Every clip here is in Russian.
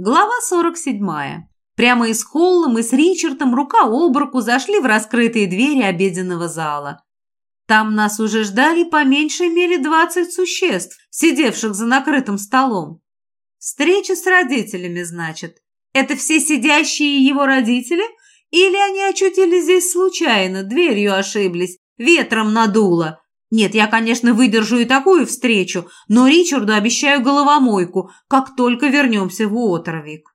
Глава 47. Прямо из холла мы с Ричардом рука об руку зашли в раскрытые двери обеденного зала. Там нас уже ждали по меньшей мере двадцать существ, сидевших за накрытым столом. Встреча с родителями, значит. Это все сидящие его родители? Или они очутились здесь случайно, дверью ошиблись, ветром надуло? Нет, я, конечно, выдержу и такую встречу, но Ричарду обещаю головомойку, как только вернемся в Уотервик.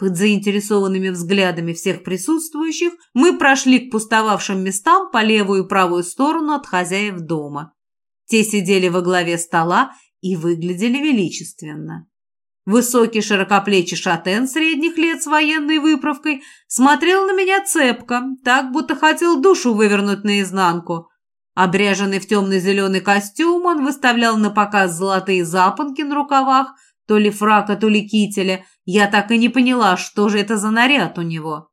Под заинтересованными взглядами всех присутствующих мы прошли к пустовавшим местам по левую и правую сторону от хозяев дома. Те сидели во главе стола и выглядели величественно. Высокий широкоплечий шатен средних лет с военной выправкой смотрел на меня цепко, так будто хотел душу вывернуть наизнанку. Обряженный в темно-зеленый костюм, он выставлял на показ золотые запонки на рукавах, то ли фрака, то ли кителя. Я так и не поняла, что же это за наряд у него.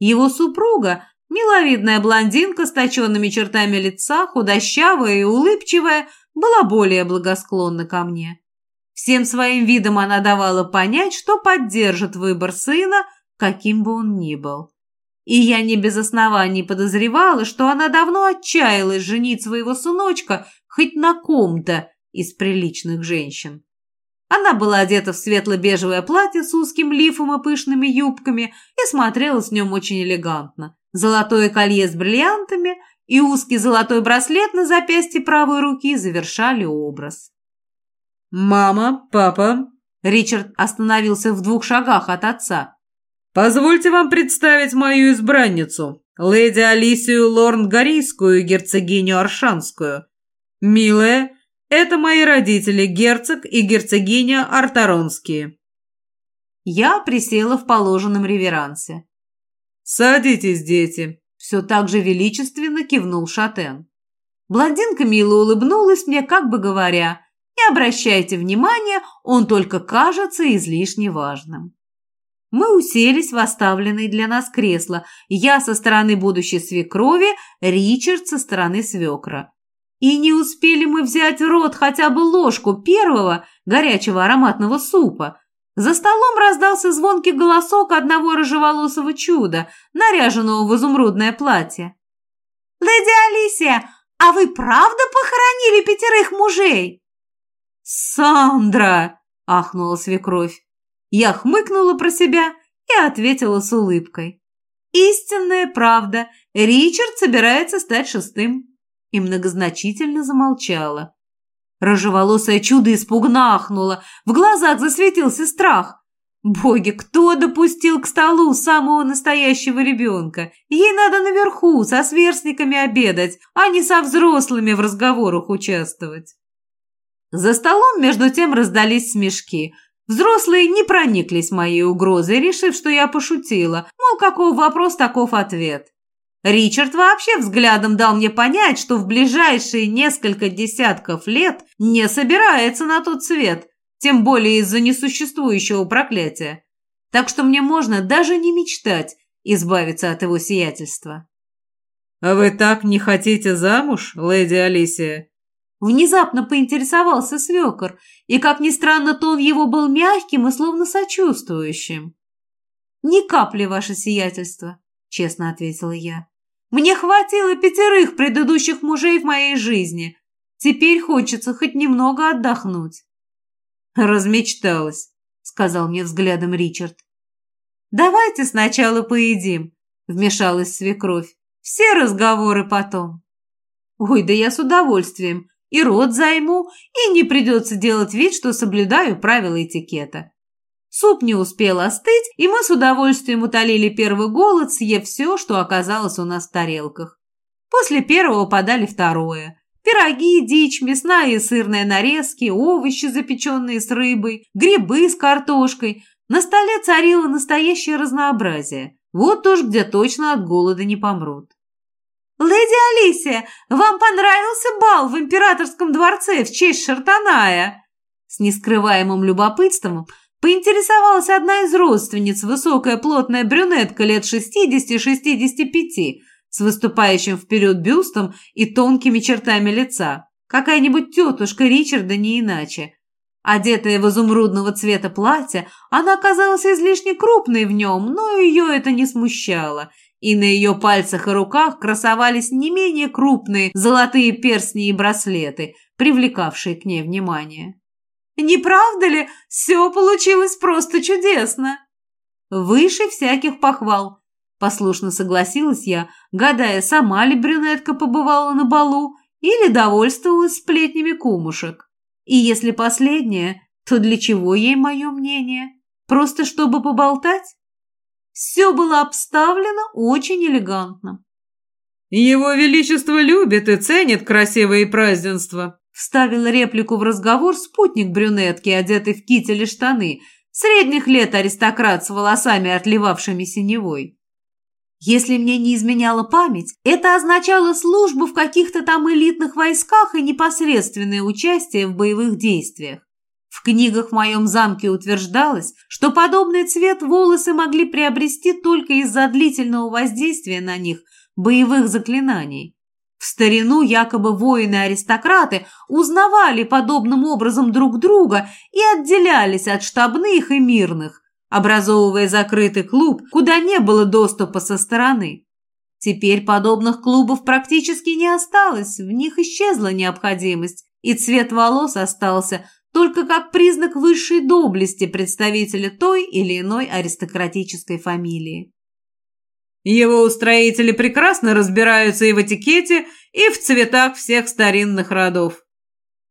Его супруга, миловидная блондинка с точенными чертами лица, худощавая и улыбчивая, была более благосклонна ко мне. Всем своим видом она давала понять, что поддержит выбор сына, каким бы он ни был и я не без оснований подозревала, что она давно отчаялась женить своего сыночка хоть на ком-то из приличных женщин. Она была одета в светло-бежевое платье с узким лифом и пышными юбками и смотрелась в нем очень элегантно. Золотое колье с бриллиантами и узкий золотой браслет на запястье правой руки завершали образ. «Мама, папа!» Ричард остановился в двух шагах от отца. Позвольте вам представить мою избранницу, леди Алисию Лорн-Горийскую, герцогиню Аршанскую. Милая, это мои родители, герцог и герцогиня Артаронские. Я присела в положенном реверансе. «Садитесь, дети!» Все так же величественно кивнул Шатен. Блондинка мило улыбнулась мне, как бы говоря, «Не обращайте внимания, он только кажется излишне важным». Мы уселись в оставленное для нас кресло, я со стороны будущей свекрови, Ричард со стороны свекра. И не успели мы взять в рот хотя бы ложку первого горячего ароматного супа. За столом раздался звонкий голосок одного рыжеволосого чуда, наряженного в изумрудное платье. «Леди Алисия, а вы правда похоронили пятерых мужей?» «Сандра!» – ахнула свекровь. Я хмыкнула про себя и ответила с улыбкой. «Истинная правда. Ричард собирается стать шестым». И многозначительно замолчала. Рыжеволосое чудо испугно ахнуло. В глазах засветился страх. Боги, кто допустил к столу самого настоящего ребенка? Ей надо наверху со сверстниками обедать, а не со взрослыми в разговорах участвовать. За столом между тем раздались смешки – Взрослые не прониклись моей угрозой, решив, что я пошутила. Мол, каков вопрос, таков ответ. Ричард вообще взглядом дал мне понять, что в ближайшие несколько десятков лет не собирается на тот свет, тем более из-за несуществующего проклятия. Так что мне можно даже не мечтать избавиться от его сиятельства. «А вы так не хотите замуж, леди Алисия?» Внезапно поинтересовался свекор, и, как ни странно, тон его был мягким и словно сочувствующим. «Ни капли, ваше сиятельство», — честно ответила я. «Мне хватило пятерых предыдущих мужей в моей жизни. Теперь хочется хоть немного отдохнуть». «Размечталась», — сказал мне взглядом Ричард. «Давайте сначала поедим», — вмешалась свекровь. «Все разговоры потом». «Ой, да я с удовольствием и рот займу, и не придется делать вид, что соблюдаю правила этикета. Суп не успел остыть, и мы с удовольствием утолили первый голод, съев все, что оказалось у нас в тарелках. После первого подали второе. Пироги, дичь, мясная и сырная нарезки, овощи, запеченные с рыбой, грибы с картошкой. На столе царило настоящее разнообразие. Вот уж где точно от голода не помрут. «Леди Алисия, вам понравился бал в императорском дворце в честь Шартаная?» С нескрываемым любопытством поинтересовалась одна из родственниц, высокая плотная брюнетка лет 60-65, с выступающим вперед бюстом и тонкими чертами лица. Какая-нибудь тетушка Ричарда не иначе. Одетая в изумрудного цвета платье, она казалась излишне крупной в нем, но ее это не смущало, и на ее пальцах и руках красовались не менее крупные золотые перстни и браслеты, привлекавшие к ней внимание. «Не правда ли? Все получилось просто чудесно!» «Выше всяких похвал!» Послушно согласилась я, гадая, сама ли брюнетка побывала на балу или довольствовалась сплетнями кумушек. И если последнее, то для чего ей мое мнение? Просто чтобы поболтать? Все было обставлено очень элегантно. «Его Величество любит и ценит красивые празднества», вставил реплику в разговор спутник брюнетки, одетый в китель и штаны, средних лет аристократ с волосами, отливавшими синевой. Если мне не изменяла память, это означало службу в каких-то там элитных войсках и непосредственное участие в боевых действиях. В книгах в моем замке утверждалось, что подобный цвет волосы могли приобрести только из-за длительного воздействия на них боевых заклинаний. В старину якобы воины-аристократы узнавали подобным образом друг друга и отделялись от штабных и мирных, образовывая закрытый клуб, куда не было доступа со стороны. Теперь подобных клубов практически не осталось, в них исчезла необходимость, и цвет волос остался только как признак высшей доблести представителя той или иной аристократической фамилии. Его устроители прекрасно разбираются и в этикете, и в цветах всех старинных родов.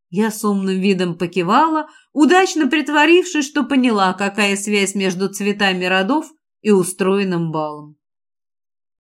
Я с умным видом покивала, удачно притворившись, что поняла, какая связь между цветами родов и устроенным балом.